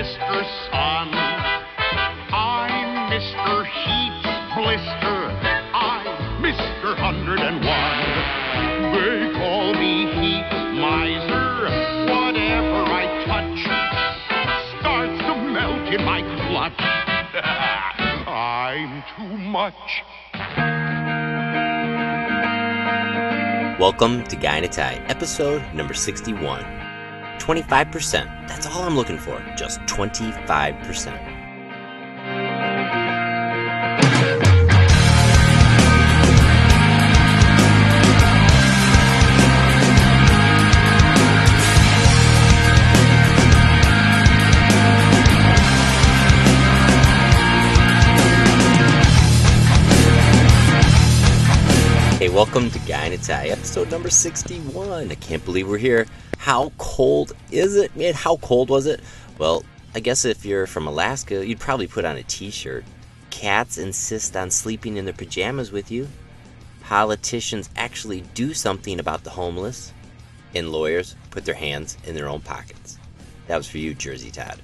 Mr. Sun. I'm Mr. Heat Blister. I'm Mr. 101. They call me Heat Miser. Whatever I touch starts to melt in my clutch. I'm too much. Welcome to Guy in a Tie, episode number 61. 25%. That's all I'm looking for. Just 25%. Welcome to Guy in a Tie, episode number 61. I can't believe we're here. How cold is it? Man, how cold was it? Well, I guess if you're from Alaska, you'd probably put on a t shirt. Cats insist on sleeping in their pajamas with you. Politicians actually do something about the homeless. And lawyers put their hands in their own pockets. That was for you, Jersey Todd.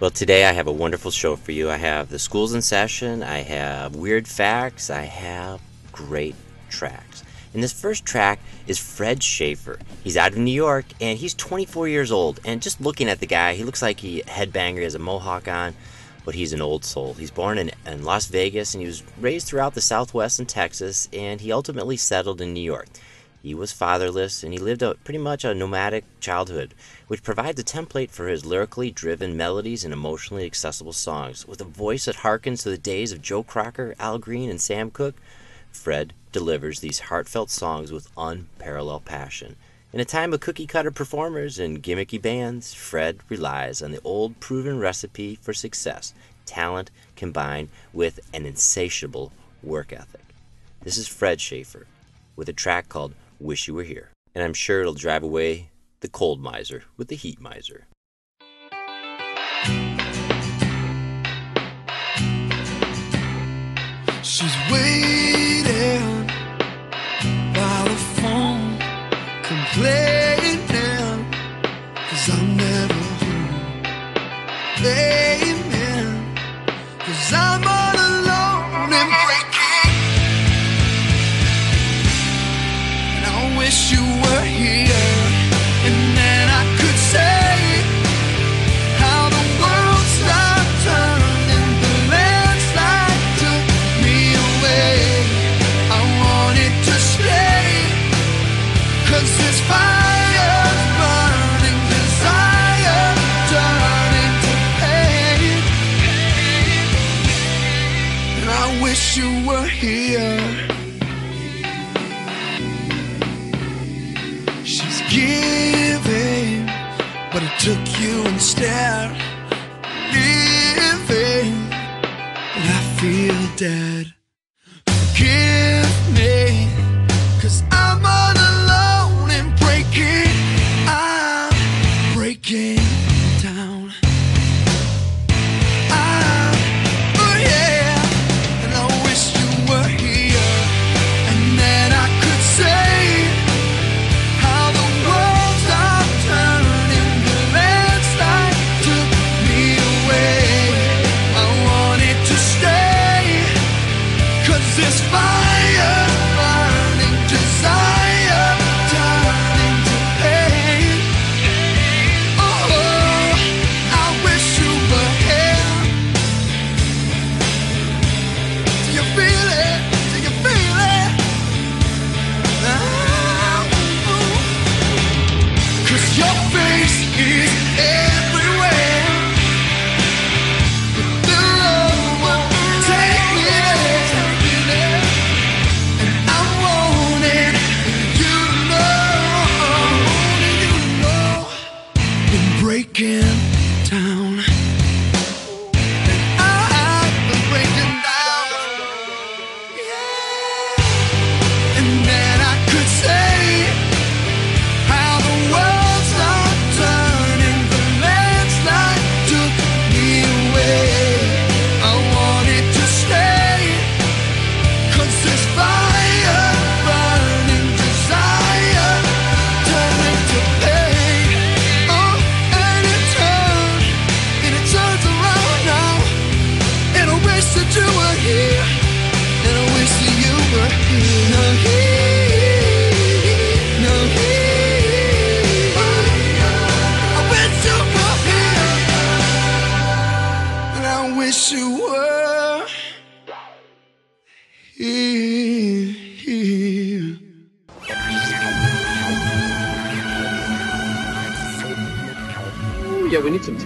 Well, today I have a wonderful show for you. I have the schools in session, I have weird facts, I have great tracks. And this first track is Fred Schaefer. He's out of New York and he's 24 years old. And just looking at the guy, he looks like he headbanger, he has a mohawk on, but he's an old soul. He's born in, in Las Vegas and he was raised throughout the Southwest and Texas, and he ultimately settled in New York. He was fatherless and he lived a pretty much a nomadic childhood, which provides a template for his lyrically driven melodies and emotionally accessible songs. With a voice that harkens to the days of Joe Cocker, Al Green, and Sam Cooke, Fred delivers these heartfelt songs with unparalleled passion. In a time of cookie cutter performers and gimmicky bands, Fred relies on the old proven recipe for success talent combined with an insatiable work ethic. This is Fred Schaefer with a track called Wish You Were Here, and I'm sure it'll drive away the cold miser with the heat miser. She's waiting complaining,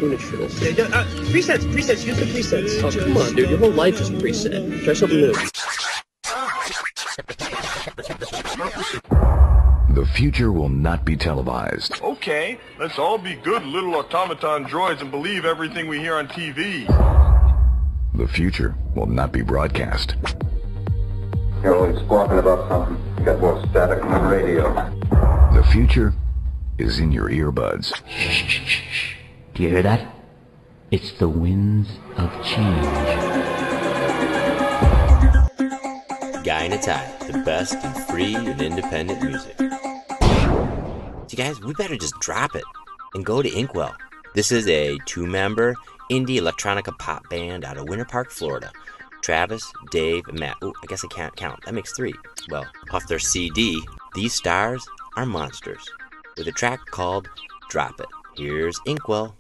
tuna chills. Yeah, uh, presets, presets, use the presets. Oh, come on, dude. Your whole life is preset. Try something new. The future will not be televised. Okay, let's all be good little automaton droids and believe everything we hear on TV. The future will not be broadcast. You're always squawking about something. You got more static than the radio. The future is in your earbuds. Do you hear that? It's the winds of change. Guy in a Tie, the best in free and independent music. So, guys, we better just drop it and go to Inkwell. This is a two member indie electronica pop band out of Winter Park, Florida. Travis, Dave, and Matt. Ooh, I guess I can't count. That makes three. Well, off their CD, These Stars Are Monsters, with a track called Drop It. Here's Inkwell.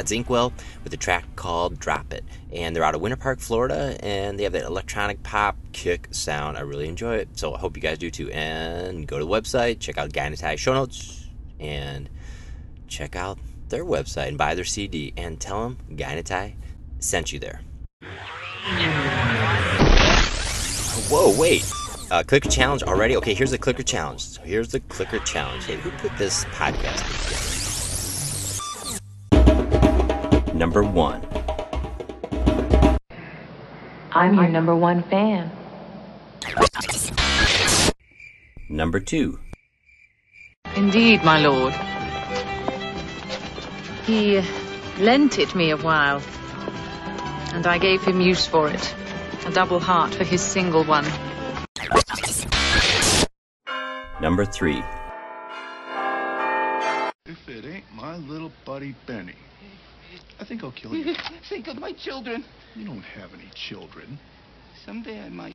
That band. Inkwell with a track called Drop It. And they're out of Winter Park, Florida, and they have that electronic pop kick sound. I really enjoy it. So I hope you guys do too. And go to the website, check out Guy show notes, and check out their website and buy their CD. And tell them Tie sent you there. Whoa, wait. Uh, clicker challenge already? Okay, here's the clicker challenge. So here's the clicker challenge. Hey, who put this podcast together? Number one. I'm your number one fan. Number two. Indeed, my lord. He lent it me a while, and I gave him use for it. A double heart for his single one. Number three. If it ain't my little buddy Benny, I think I'll kill you. Think of my children. You don't have any children. Someday I might.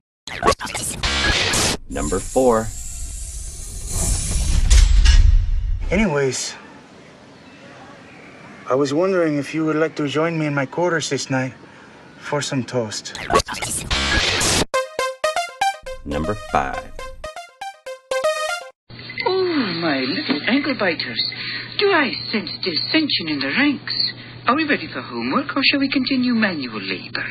Number four. Anyways, I was wondering if you would like to join me in my quarters this night for some toast. Number five. Biters. Do I sense dissension in the ranks? Are we ready for homework or shall we continue manual labor?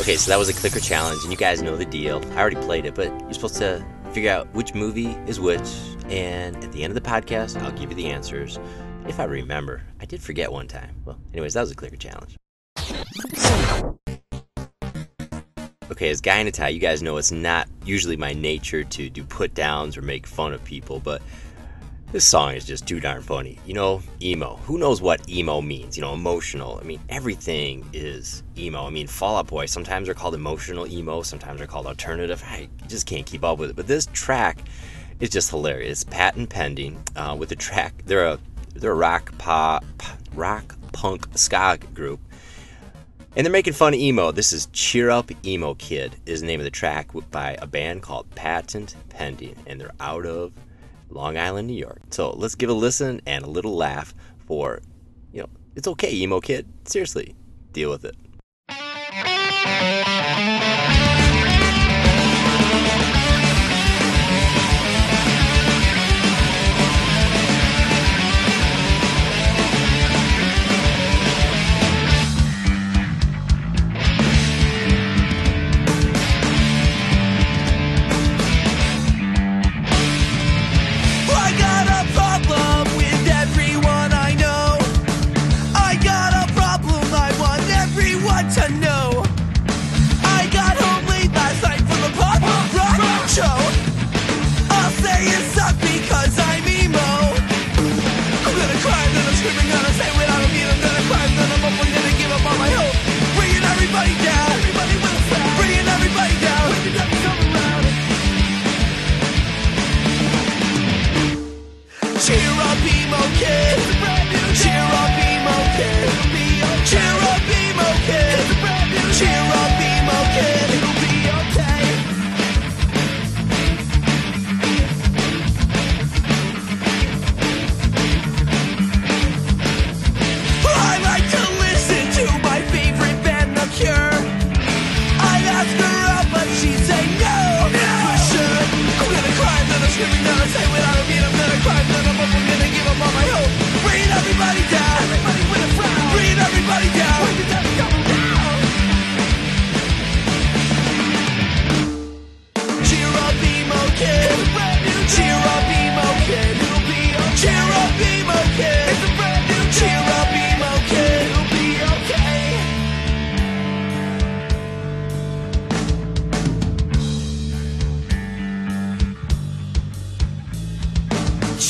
Okay, so that was a clicker challenge, and you guys know the deal. I already played it, but you're supposed to figure out which movie is which, and at the end of the podcast, I'll give you the answers. If I remember. I did forget one time. Well, anyways, that was a clicker challenge. Okay, as Tie, you guys know it's not usually my nature to do put downs or make fun of people, but this song is just too darn funny. You know, emo. Who knows what emo means? You know, emotional. I mean, everything is emo. I mean, Fall Out Boy, sometimes they're called emotional emo, sometimes they're called alternative. I just can't keep up with it. But this track is just hilarious. Patent pending uh, with the track. They're a they're a rock pop, rock punk ska group. And they're making fun of emo. This is Cheer Up Emo Kid is the name of the track by a band called Patent Pending. And they're out of Long Island, New York. So let's give a listen and a little laugh for, you know, it's okay, emo kid. Seriously, deal with it. Screaming, gonna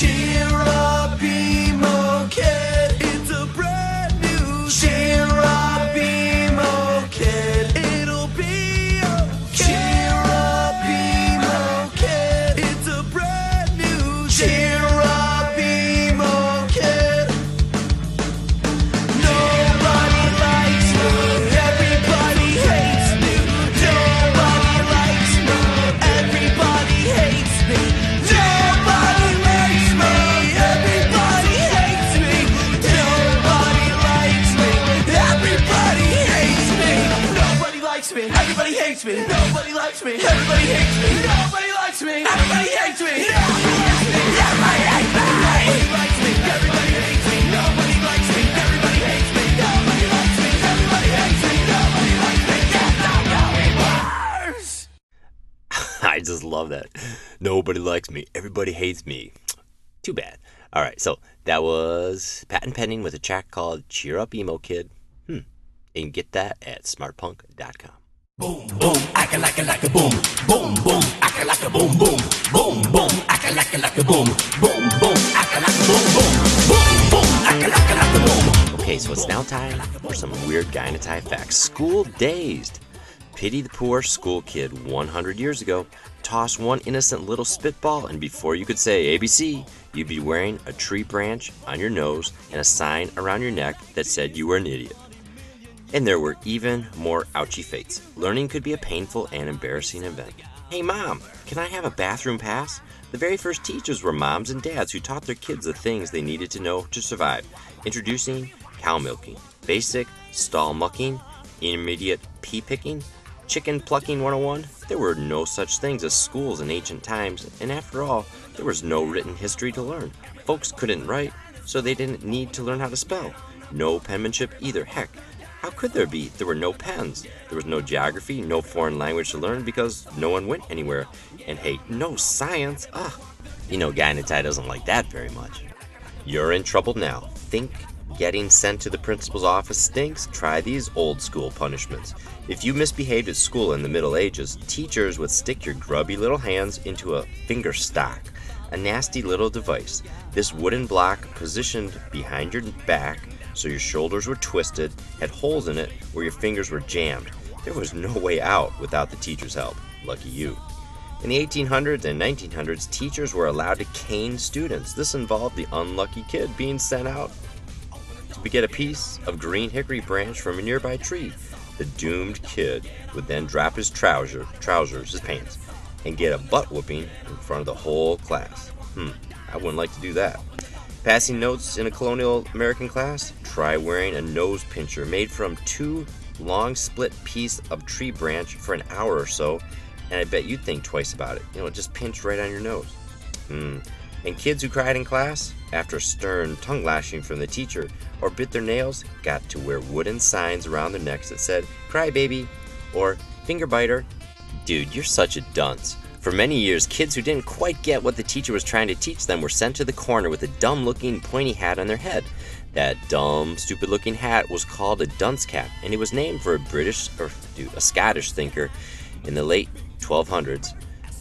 Cheer likes me. Everybody hates me. Nobody likes me. Everybody hates me. Everybody hates me. Nobody likes me. Everybody hates me. Nobody likes me. Everybody hates me. Nobody likes me. Everybody hates me. Nobody likes me. Get down, going just love that. Nobody likes me. Everybody hates me. Too bad. All right, so that was patent pending with a track called "Cheer Up, Emo Kid." Hmm. Can get that at smartpunk.com. Boom, boom, acca like like a boom. Boom, boom, acca like a boom, boom. Boom, boom, like like a boom. Boom, boom, acca like a boom, boom. Boom, boom, like like a boom. Okay, so it's now time for some weird tie facts. School dazed. Pity the poor school kid 100 years ago. Toss one innocent little spitball, and before you could say ABC, you'd be wearing a tree branch on your nose and a sign around your neck that said you were an idiot. And there were even more ouchy fates. Learning could be a painful and embarrassing event. Hey, mom, can I have a bathroom pass? The very first teachers were moms and dads who taught their kids the things they needed to know to survive. Introducing cow milking, basic stall mucking, intermediate pea picking, chicken plucking 101. There were no such things as schools in ancient times, and after all, there was no written history to learn. Folks couldn't write, so they didn't need to learn how to spell. No penmanship either. Heck, how could there be? There were no pens. There was no geography, no foreign language to learn because no one went anywhere. And hey, no science. Ugh. You know, in doesn't like that very much. You're in trouble now. Think getting sent to the principal's office stinks? Try these old school punishments. If you misbehaved at school in the Middle Ages, teachers would stick your grubby little hands into a finger stock, a nasty little device. This wooden block positioned behind your back so your shoulders were twisted, had holes in it where your fingers were jammed. There was no way out without the teacher's help. Lucky you. In the 1800s and 1900s, teachers were allowed to cane students. This involved the unlucky kid being sent out to get a piece of green hickory branch from a nearby tree. The doomed kid would then drop his trouser, trousers, his pants, and get a butt whooping in front of the whole class. Hmm, I wouldn't like to do that. Passing notes in a colonial American class? Try wearing a nose pincher made from two long split piece of tree branch for an hour or so, and I bet you'd think twice about it. You know, it just pinch right on your nose. Hmm. And kids who cried in class, after stern tongue lashing from the teacher, or bit their nails, got to wear wooden signs around their necks that said, Cry baby, or Finger biter. Dude, you're such a dunce. For many years, kids who didn't quite get what the teacher was trying to teach them were sent to the corner with a dumb looking pointy hat on their head. That dumb, stupid looking hat was called a dunce cap, and it was named for a British, or dude, a Scottish thinker in the late 1200s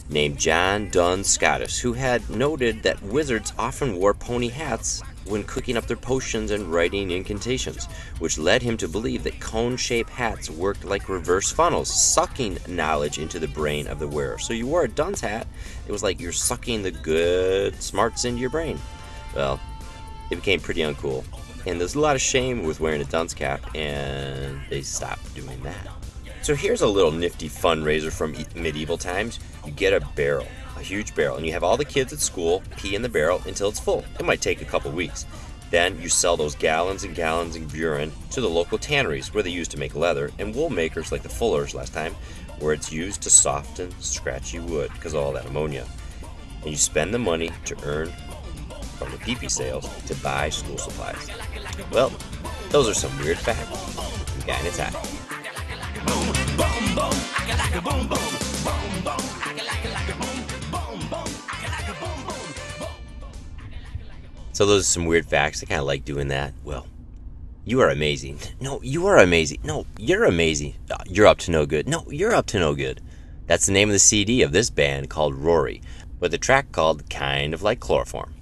named John Duns Scotus, who had noted that wizards often wore pony hats when cooking up their potions and writing incantations, which led him to believe that cone shaped hats worked like reverse funnels, sucking knowledge into the brain of the wearer. So you wore a dunce hat, it was like you're sucking the good smarts into your brain. Well, it became pretty uncool. And there's a lot of shame with wearing a dunce cap, and they stopped doing that. So here's a little nifty fundraiser from medieval times. You get a barrel, a huge barrel, and you have all the kids at school pee in the barrel until it's full. It might take a couple weeks. Then you sell those gallons and gallons of urine to the local tanneries where they used to make leather, and wool makers like the Fullers last time, where it's used to soften scratchy wood because of all that ammonia. And you spend the money to earn from the pee sales to buy school supplies. Well, those are some weird facts. Guy in a Tie. So those are some weird facts. I kind of like doing that. Well, you are amazing. No, you are amazing. No, you're amazing. Uh, You're up to no good. No, you're up to no good. That's the name of the CD of this band called Rory, with a track called Kind of Like Chloroform.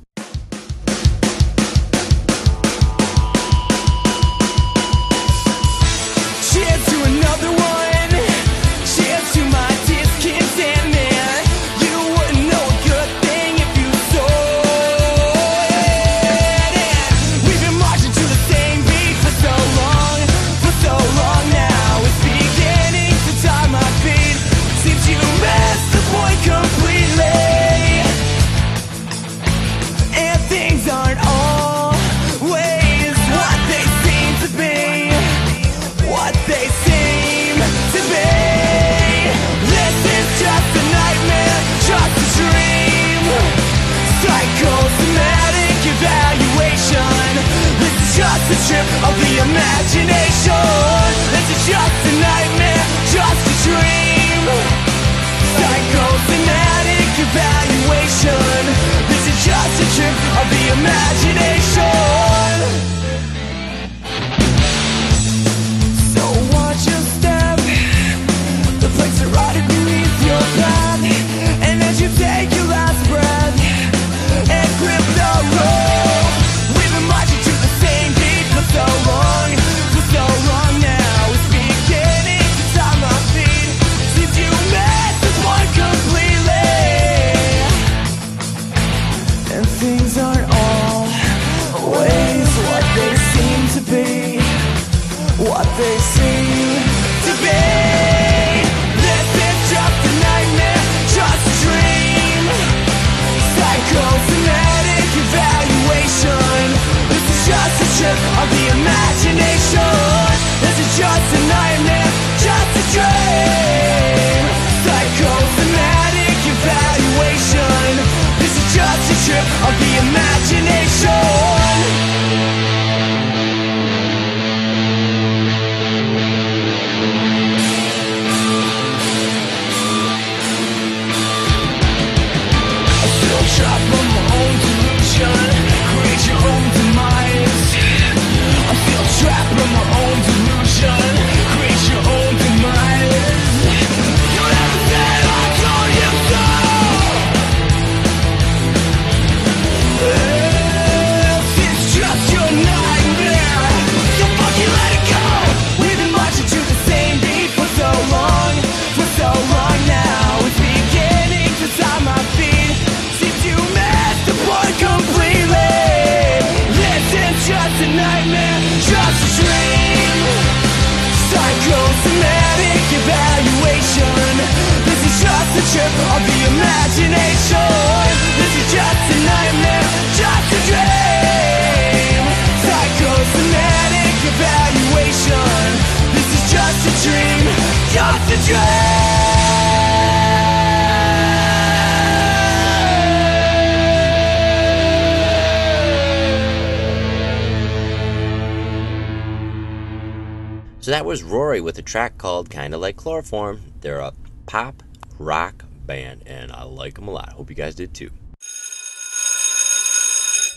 Was Rory with a track called Kinda Like Chloroform. They're a pop rock band, and I like them a lot. Hope you guys did too.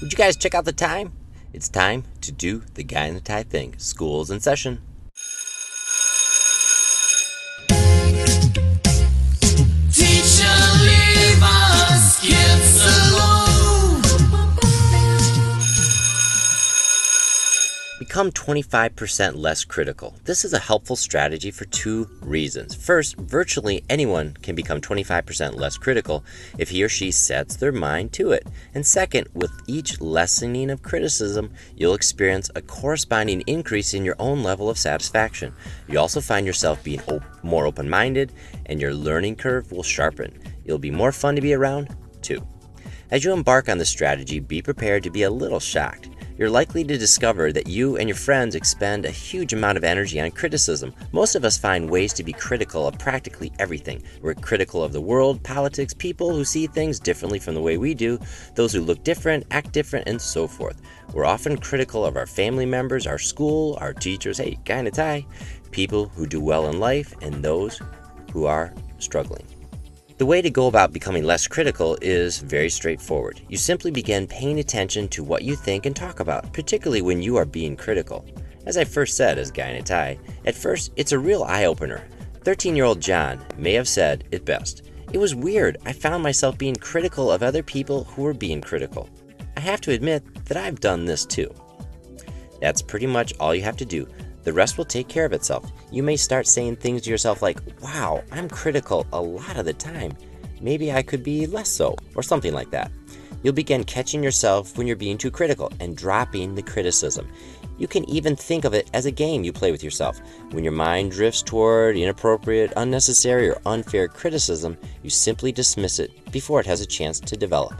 Would you guys check out the time? It's time to do the guy in the tie thing. School's in session. Become 25% less critical. This is a helpful strategy for two reasons. First, virtually anyone can become 25% less critical if he or she sets their mind to it. And second, with each lessening of criticism, you'll experience a corresponding increase in your own level of satisfaction. You also find yourself being op- more open minded, and your learning curve will sharpen. You'll be more fun to be around, too. As you embark on this strategy, be prepared to be a little shocked. You're likely to discover that you and your friends expend a huge amount of energy on criticism. Most of us find ways to be critical of practically everything. We're critical of the world, politics, people who see things differently from the way we do, those who look different, act different, and so forth. We're often critical of our family members, our school, our teachers, hey, guy in a tie, people who do well in life, and those who are struggling. The way to go about becoming less critical is very straightforward. You simply begin paying attention to what you think and talk about, particularly when you are being critical. As I first said as Guy in a Tie, at first it's a real eye opener. 13 year old John may have said it best. It was weird. I found myself being critical of other people who were being critical. I have to admit that I've done this too. That's pretty much all you have to do. The rest will take care of itself. You may start saying things to yourself like, wow, I'm critical a lot of the time. Maybe I could be less so, or something like that. You'll begin catching yourself when you're being too critical and dropping the criticism. You can even think of it as a game you play with yourself. When your mind drifts toward inappropriate, unnecessary, or unfair criticism, you simply dismiss it before it has a chance to develop.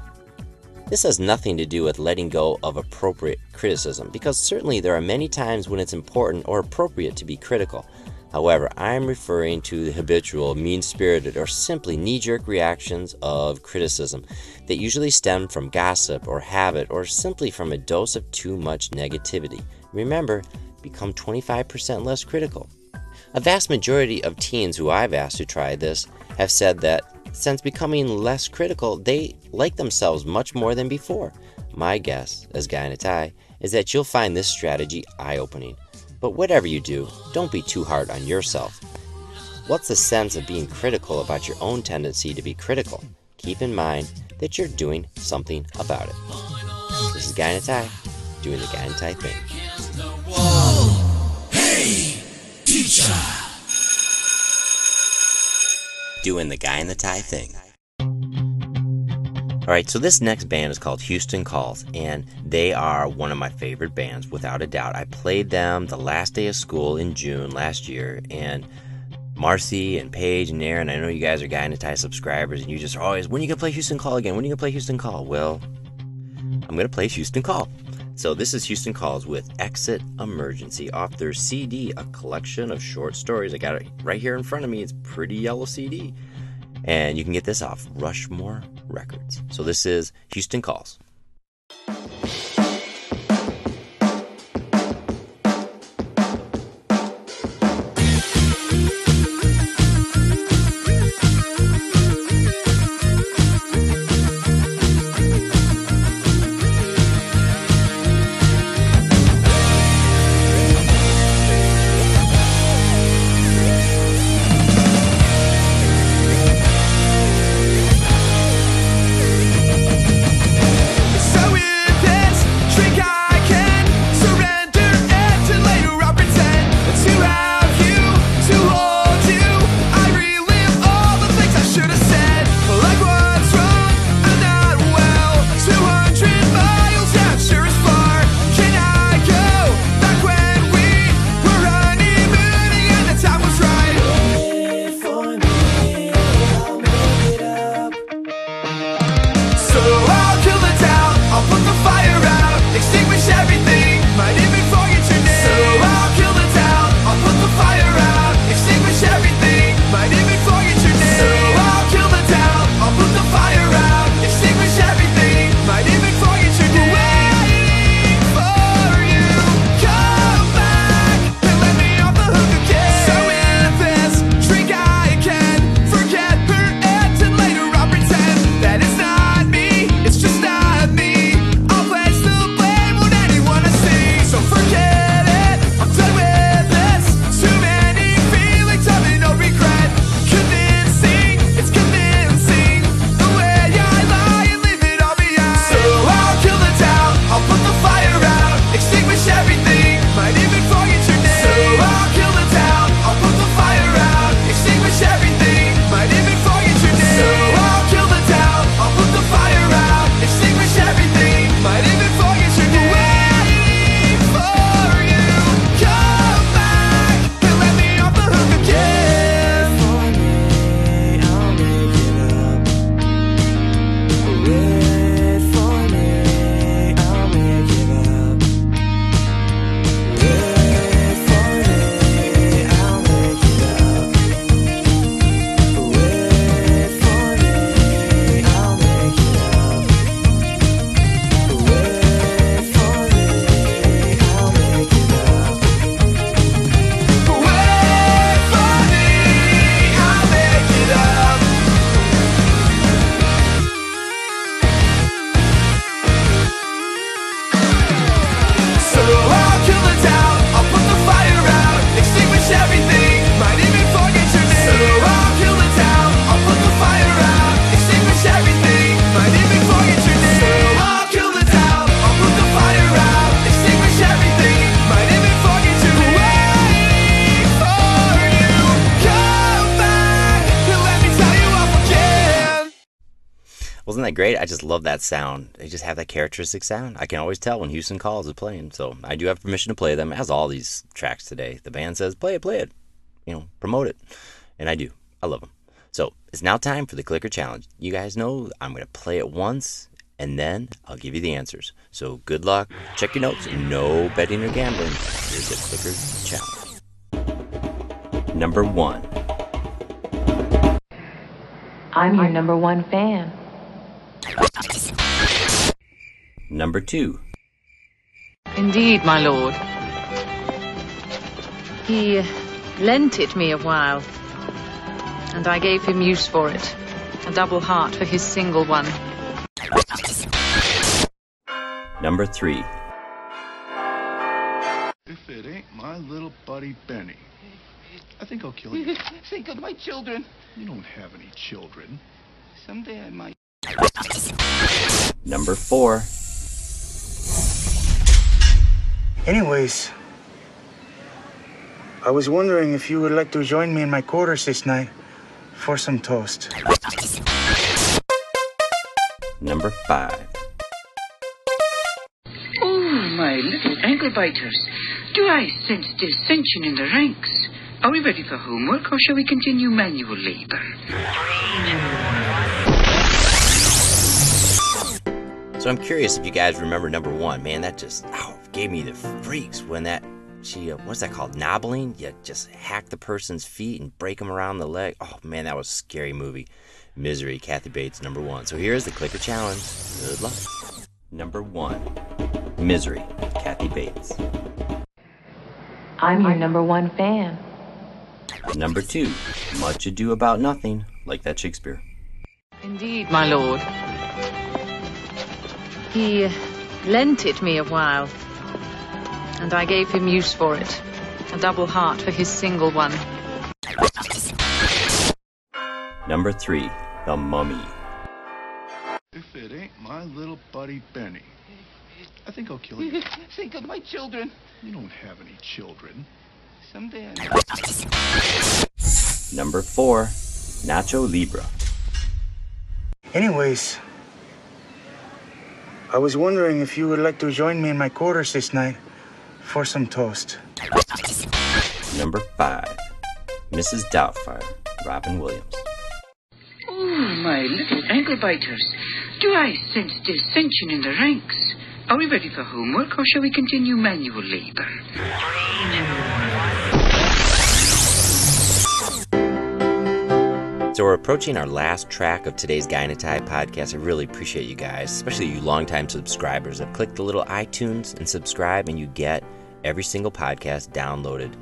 This has nothing to do with letting go of appropriate criticism, because certainly there are many times when it's important or appropriate to be critical. However, I'm referring to the habitual, mean spirited, or simply knee jerk reactions of criticism that usually stem from gossip or habit or simply from a dose of too much negativity. Remember, become 25% less critical. A vast majority of teens who I've asked to try this have said that since becoming less critical, they like themselves much more than before. My guess, as Guy in a Tie, is that you'll find this strategy eye opening. But whatever you do, don't be too hard on yourself. What's the sense of being critical about your own tendency to be critical? Keep in mind that you're doing something about it. This is Guy in a Tie, doing the Guy in a Tie thing. Hey, teacher. Doing the guy in the tie thing. Alright, so this next band is called Houston Calls, and they are one of my favorite bands, without a doubt. I played them the last day of school in June last year, and Marcy and Paige and Aaron, I know you guys are Guy in the Tie subscribers, and you just are always, when are you to play Houston Call again? When are you to play Houston Call? Well, I'm going to play Houston Call. So this is Houston Calls with Exit Emergency off their CD, a collection of short stories. I got it right here in front of me. It's pretty yellow CD. And you can get this off Rushmore Records. So this is Houston Calls. Great? I just love that sound. They just have that characteristic sound. I can always tell when Houston calls is playing. So I do have permission to play them, as all these tracks today. The band says, play it, play it. You know, promote it. And I do. I love them. So it's now time for the clicker challenge. You guys know I'm going to play it once and then I'll give you the answers. So good luck. Check your notes. No betting or gambling. Here's the clicker challenge. Number one. I'm your number one fan. Number two. Indeed, my lord. He lent it me a while, and I gave him use for it. A double heart for his single one. Number three. If it ain't my little buddy Benny, I think I'll kill you. Think of my children. You don't have any children. Someday I might. Number four. Anyways, I was wondering if you would like to join me in my quarters this night for some toast. Number five. Oh, my little ankle biters. Do I sense dissension in the ranks? Are we ready for homework or shall we continue manual labor? So I'm curious if you guys remember number one. Man, that just ow, gave me the freaks when that she uh, what's that called? Knobbling? You just hack the person's feet and break them around the leg. Oh man, that was a scary movie. Misery, Kathy Bates, number one. So here's the clicker challenge. Good luck. Number one, Misery, Kathy Bates. I'm your number one fan. Number two, Much Ado About Nothing, like that Shakespeare. Indeed, my lord. He lent it me a while, and I gave him use for it. A double heart for his single one. Number three, The Mummy. If it ain't my little buddy Benny, I think I'll kill you. Think of my children. You don't have any children. Someday I might. Number four, Nacho Libre. Anyways, I was wondering if you would like to join me in my quarters this night for some toast. Number five, Mrs. Doubtfire, Robin Williams. Oh, my little ankle biters. Do I sense dissension in the ranks? Are we ready for homework or shall we continue manual labor? So we're approaching our last track of today's Tie podcast. I really appreciate you guys, especially you longtime subscribers. Have clicked the little iTunes and subscribe, and you get every single podcast downloaded.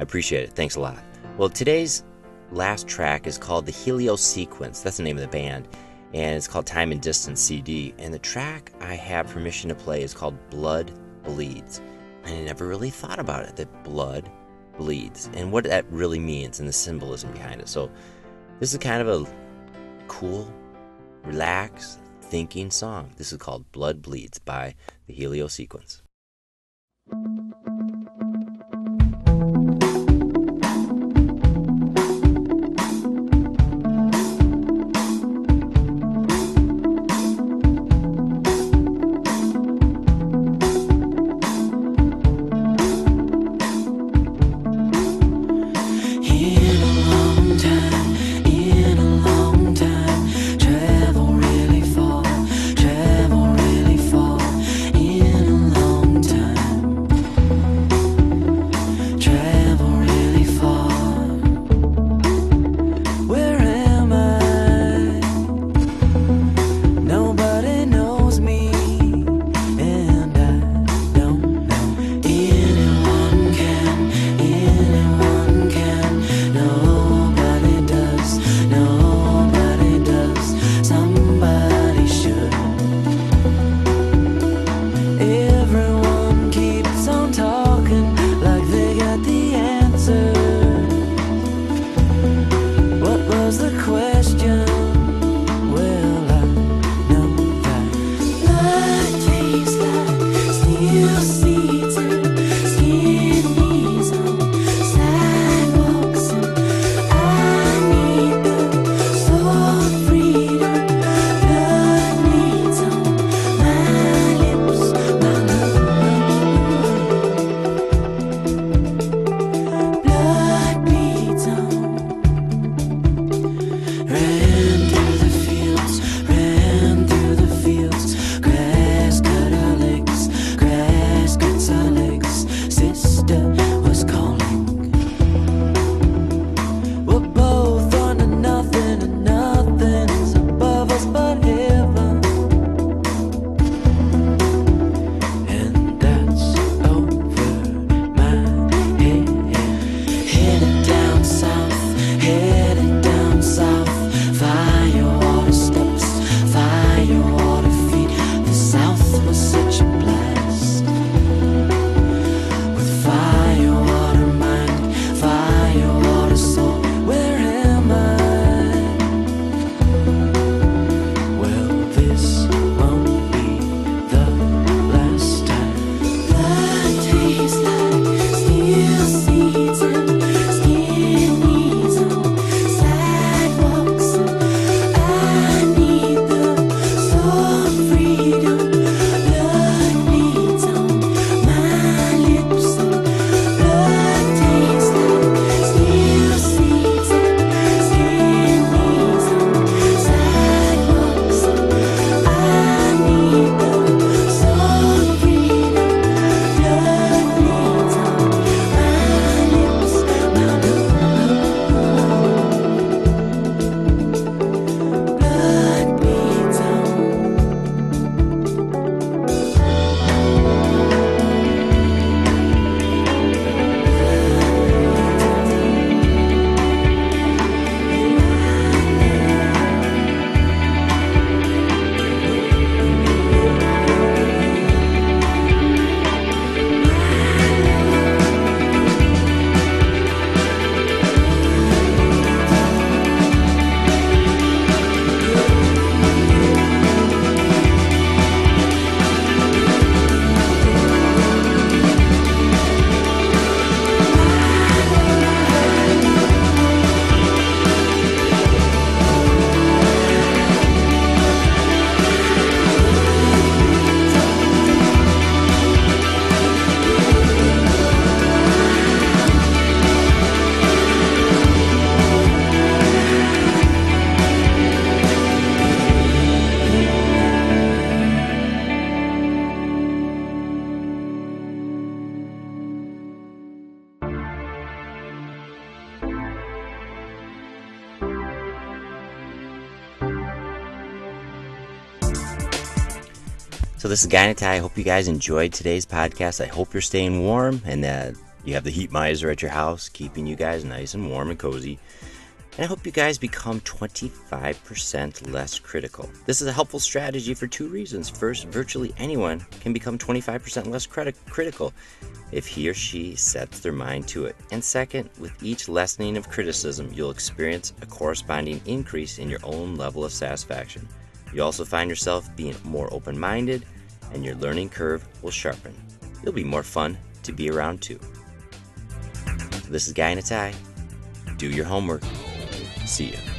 I appreciate it. Thanks a lot. Well, today's last track is called the Helio Sequence. That's the name of the band, and it's called Time and Distance CD. And the track I have permission to play is called Blood Bleeds. And I never really thought about it that blood bleeds and what that really means and the symbolism behind it. So this is kind of a cool, relaxed, thinking song. This is called Blood Bleeds by the Helio Sequence. So this is in. I hope you guys enjoyed today's podcast. I hope you're staying warm and that you have the heat miser at your house, keeping you guys nice and warm and cozy. And I hope you guys become 25% less critical. This is a helpful strategy for two reasons. First, virtually anyone can become 25% less criti- critical if he or she sets their mind to it. And second, with each lessening of criticism, you'll experience a corresponding increase in your own level of satisfaction. You also find yourself being more open minded, and your learning curve will sharpen. You'll be more fun to be around too. This is Guy in a Tie. Do your homework. See you.